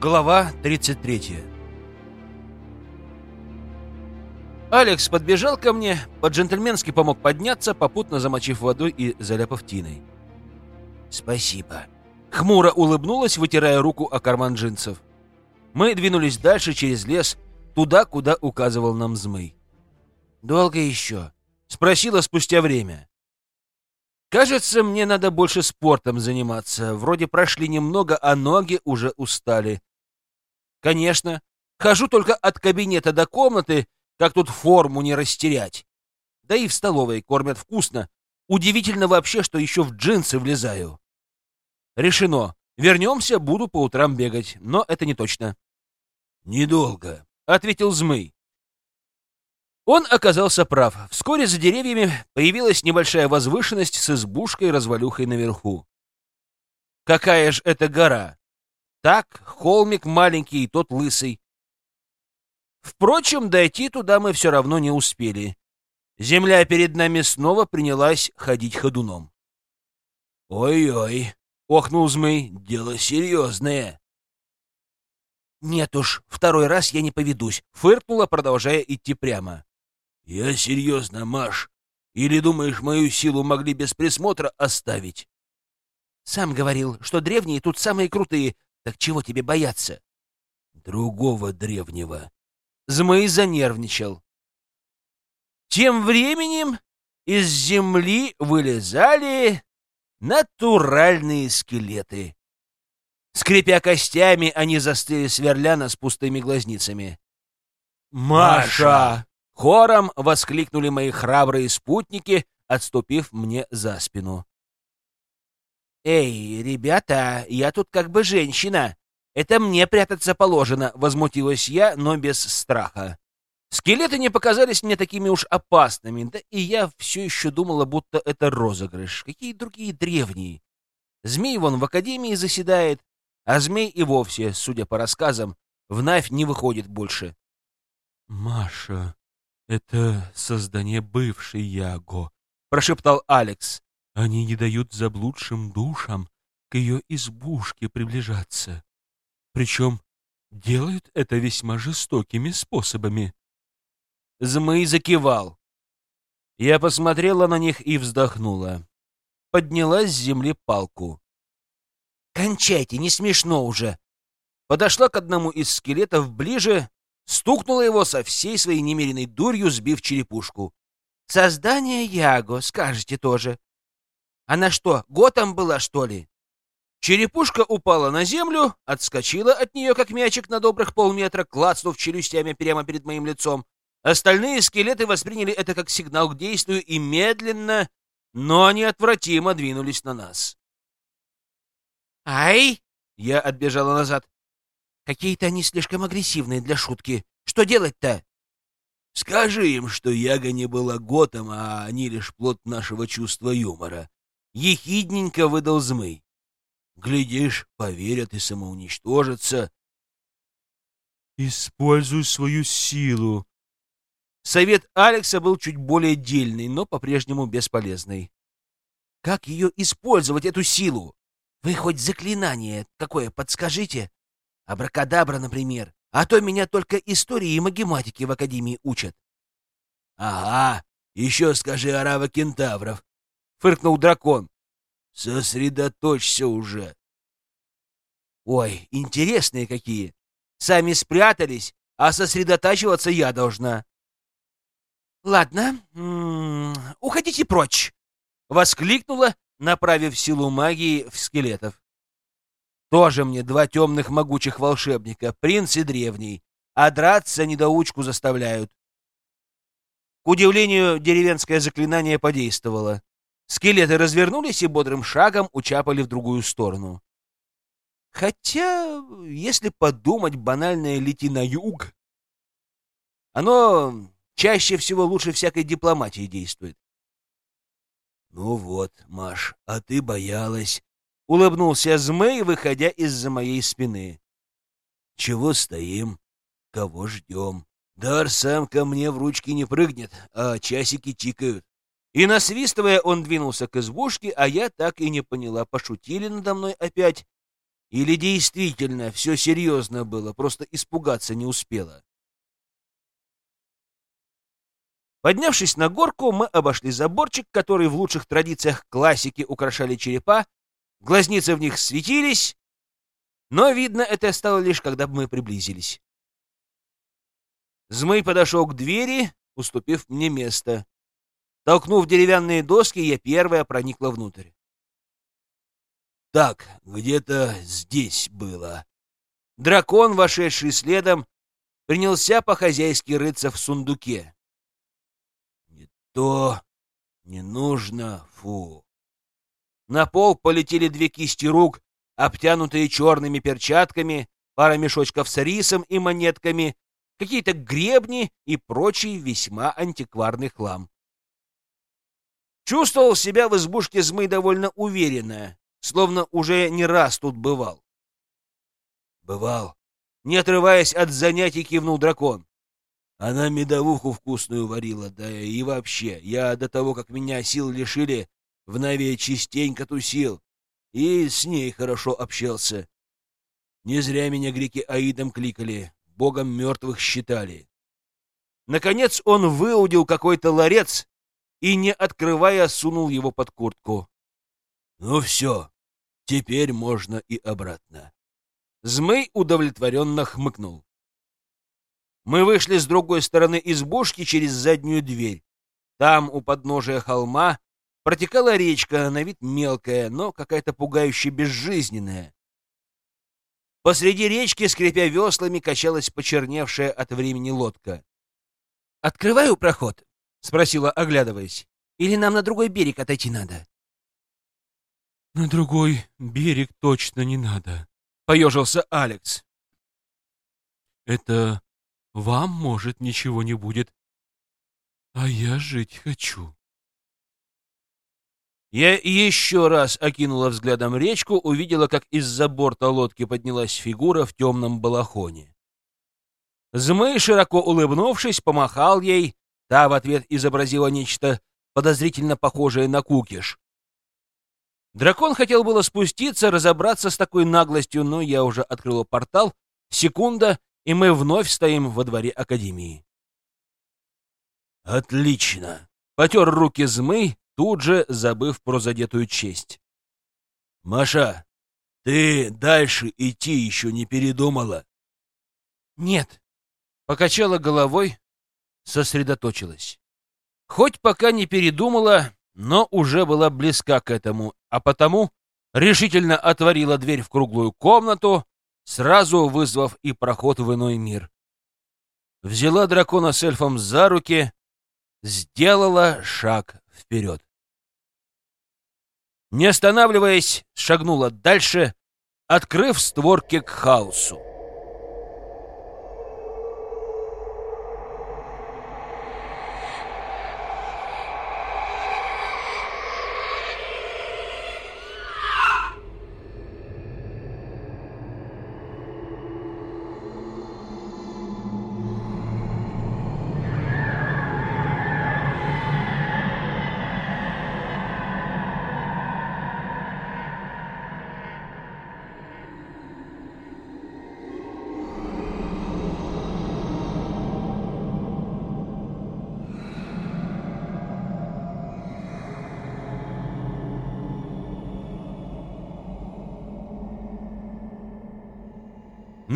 Глава 33 Алекс подбежал ко мне, по-джентльменски помог подняться, попутно замочив водой и заляпав тиной. «Спасибо». Хмуро улыбнулась, вытирая руку о карман джинсов. Мы двинулись дальше через лес, туда, куда указывал нам Змый. «Долго еще?» — спросила спустя время. «Кажется, мне надо больше спортом заниматься. Вроде прошли немного, а ноги уже устали. Конечно, хожу только от кабинета до комнаты, как тут форму не растерять? Да и в столовой кормят вкусно. Удивительно вообще, что еще в джинсы влезаю. Решено. Вернемся, буду по утрам бегать, но это не точно. Недолго, ответил Змый. Он оказался прав. Вскоре за деревьями появилась небольшая возвышенность с избушкой-развалюхой наверху. Какая ж это гора? Так, холмик маленький и тот лысый. Впрочем, дойти туда мы все равно не успели. Земля перед нами снова принялась ходить ходуном. «Ой-ой!» — охнул Змей. «Дело серьезное!» «Нет уж, второй раз я не поведусь», — фыркнула, продолжая идти прямо. «Я серьезно, Маш. Или думаешь, мою силу могли без присмотра оставить?» «Сам говорил, что древние тут самые крутые. Так чего тебе бояться?» «Другого древнего», Змей занервничал. Тем временем из земли вылезали натуральные скелеты. Скрипя костями, они застыли сверляна с пустыми глазницами. «Маша!» — хором воскликнули мои храбрые спутники, отступив мне за спину. «Эй, ребята, я тут как бы женщина. «Это мне прятаться положено», — возмутилась я, но без страха. Скелеты не показались мне такими уж опасными, да и я все еще думала, будто это розыгрыш. Какие другие древние? Змей вон в академии заседает, а змей и вовсе, судя по рассказам, в Навь не выходит больше. «Маша, это создание бывшей Яго», — прошептал Алекс. «Они не дают заблудшим душам к ее избушке приближаться. Причем делают это весьма жестокими способами. Змей закивал. Я посмотрела на них и вздохнула. Подняла с земли палку. «Кончайте, не смешно уже!» Подошла к одному из скелетов ближе, стукнула его со всей своей немеренной дурью, сбив черепушку. «Создание Яго, скажете тоже. Она что, готом была, что ли?» Черепушка упала на землю, отскочила от нее, как мячик, на добрых полметра, клацнув челюстями прямо перед моим лицом. Остальные скелеты восприняли это как сигнал к действию и медленно, но неотвратимо двинулись на нас. «Ай!» — я отбежала назад. «Какие-то они слишком агрессивные для шутки. Что делать-то?» «Скажи им, что Яга не была готом, а они лишь плод нашего чувства юмора». Ехидненько выдал Змый. Глядишь, поверят и самоуничтожатся. Используй свою силу. Совет Алекса был чуть более дельный, но по-прежнему бесполезный. Как ее использовать, эту силу? Вы хоть заклинание какое подскажите? Абракадабра, например. А то меня только истории и магематики в Академии учат. — Ага, еще скажи арава кентавров, — фыркнул дракон. Сосредоточься уже. Ой, интересные какие. Сами спрятались, а сосредотачиваться я должна. Ладно, м -м, уходите прочь, воскликнула, направив силу магии в скелетов. Тоже мне два темных могучих волшебника, принц и древний, а драться недоучку заставляют. К удивлению, деревенское заклинание подействовало. Скелеты развернулись и бодрым шагом учапали в другую сторону. Хотя, если подумать, банальное «лети на юг», оно чаще всего лучше всякой дипломатии действует. «Ну вот, Маш, а ты боялась», — улыбнулся Змей, выходя из-за моей спины. «Чего стоим? Кого ждем? Дар сам ко мне в ручки не прыгнет, а часики тикают. И, насвистывая, он двинулся к избушке, а я так и не поняла, пошутили надо мной опять Или действительно все серьезно было, просто испугаться не успела. Поднявшись на горку, мы обошли заборчик, который в лучших традициях классики украшали черепа, глазницы в них светились, но, видно, это стало лишь, когда мы приблизились. Змей подошел к двери, уступив мне место. Толкнув деревянные доски, я первая проникла внутрь. Так, где-то здесь было. Дракон, вошедший следом, принялся по-хозяйски рыться в сундуке. Не то, не нужно, фу. На пол полетели две кисти рук, обтянутые черными перчатками, пара мешочков с рисом и монетками, какие-то гребни и прочий весьма антикварный хлам. Чувствовал себя в избушке Змы довольно уверенно, словно уже не раз тут бывал. Бывал. Не отрываясь от занятий, кивнул дракон. Она медовуху вкусную варила, да и вообще, я до того, как меня сил лишили, в Наве частенько тусил и с ней хорошо общался. Не зря меня греки Аидом кликали, богом мертвых считали. Наконец он выудил какой-то ларец и, не открывая, сунул его под куртку. Ну все, теперь можно и обратно. Змей удовлетворенно хмыкнул. Мы вышли с другой стороны избушки через заднюю дверь. Там, у подножия холма, протекала речка, на вид мелкая, но какая-то пугающе безжизненная. Посреди речки, скрипя веслами, качалась почерневшая от времени лодка. «Открываю проход?» — спросила, оглядываясь. «Или нам на другой берег отойти надо?» «На другой берег точно не надо», — поежился Алекс. «Это вам, может, ничего не будет, а я жить хочу». Я еще раз окинула взглядом речку, увидела, как из-за борта лодки поднялась фигура в темном балахоне. Змей, широко улыбнувшись, помахал ей, та в ответ изобразила нечто подозрительно похожее на кукиш. Дракон хотел было спуститься, разобраться с такой наглостью, но я уже открыла портал. Секунда, и мы вновь стоим во дворе Академии. «Отлично!» — потер руки Змей, тут же забыв про задетую честь. «Маша, ты дальше идти еще не передумала?» «Нет», — покачала головой, сосредоточилась. Хоть пока не передумала, но уже была близка к этому, а потому решительно отворила дверь в круглую комнату, сразу вызвав и проход в иной мир. Взяла дракона с эльфом за руки, сделала шаг вперед. Не останавливаясь, шагнула дальше, открыв створки к хаосу.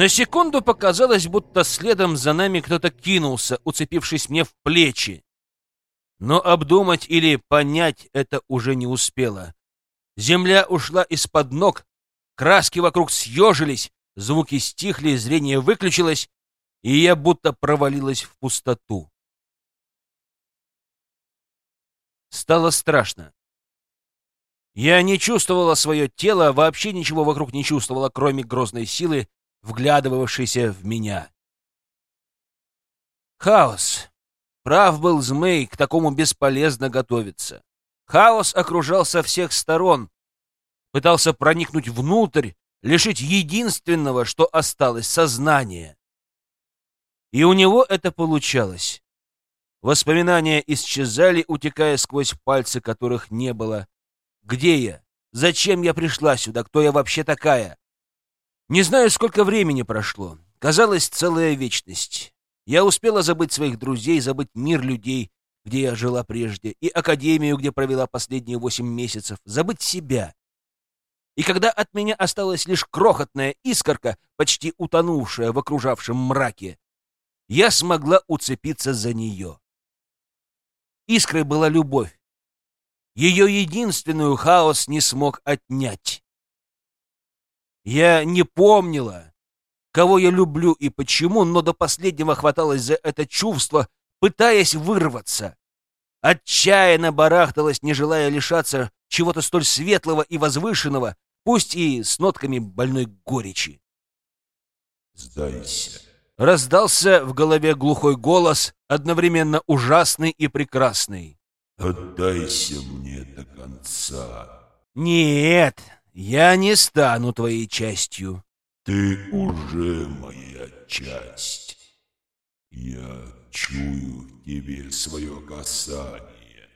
На секунду показалось, будто следом за нами кто-то кинулся, уцепившись мне в плечи. Но обдумать или понять это уже не успела. Земля ушла из-под ног, краски вокруг съежились, звуки стихли, зрение выключилось, и я будто провалилась в пустоту. Стало страшно. Я не чувствовала свое тело, вообще ничего вокруг не чувствовала, кроме грозной силы, вглядывавшийся в меня. Хаос. Прав был Змей, к такому бесполезно готовиться. Хаос окружал со всех сторон, пытался проникнуть внутрь, лишить единственного, что осталось, сознания. И у него это получалось. Воспоминания исчезали, утекая сквозь пальцы, которых не было. Где я? Зачем я пришла сюда? Кто я вообще такая? Не знаю, сколько времени прошло. Казалось, целая вечность. Я успела забыть своих друзей, забыть мир людей, где я жила прежде, и академию, где провела последние восемь месяцев, забыть себя. И когда от меня осталась лишь крохотная искорка, почти утонувшая в окружавшем мраке, я смогла уцепиться за нее. Искрой была любовь. Ее единственную хаос не смог отнять. Я не помнила, кого я люблю и почему, но до последнего хваталась за это чувство, пытаясь вырваться. Отчаянно барахталась, не желая лишаться чего-то столь светлого и возвышенного, пусть и с нотками больной горечи. «Сдайся!» Раздался в голове глухой голос, одновременно ужасный и прекрасный. «Отдайся мне до конца!» «Нет, я не стану твоей частью!» «Ты уже моя часть!» «Я чую в тебе свое касание.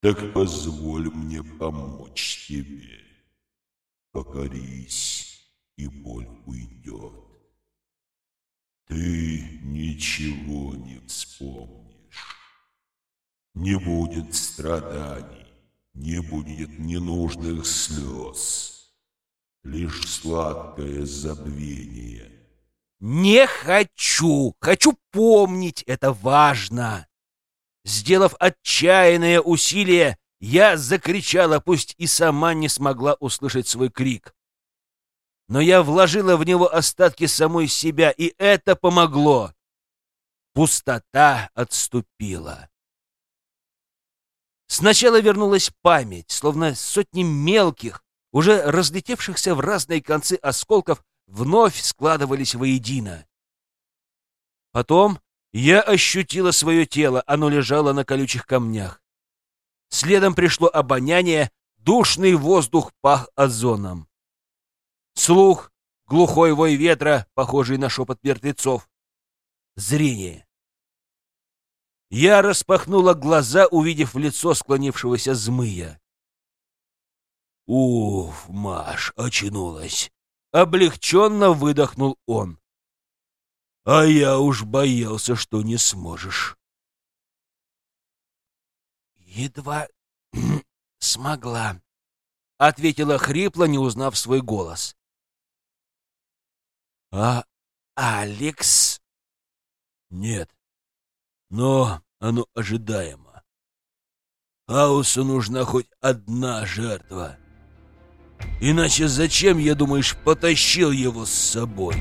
Так позволь мне помочь тебе. Покорись, и боль уйдет. Ты ничего не вспомнишь. Не будет страданий, не будет ненужных слез. Лишь сладкое забвение — «Не хочу! Хочу помнить! Это важно!» Сделав отчаянное усилие, я закричала, пусть и сама не смогла услышать свой крик. Но я вложила в него остатки самой себя, и это помогло. Пустота отступила. Сначала вернулась память, словно сотни мелких, уже разлетевшихся в разные концы осколков, вновь складывались воедино. Потом я ощутила свое тело, оно лежало на колючих камнях. Следом пришло обоняние, душный воздух пах озоном. Слух, глухой вой ветра, похожий на шепот мертвецов. Зрение. Я распахнула глаза, увидев лицо склонившегося змыя. «Уф, Маш, очнулась!» Облегченно выдохнул он. А я уж боялся, что не сможешь. Едва смогла, ответила хрипло, не узнав свой голос. А Алекс? Нет. Но оно ожидаемо. Хаосу нужна хоть одна жертва. Иначе зачем, я думаешь, потащил его с собой?»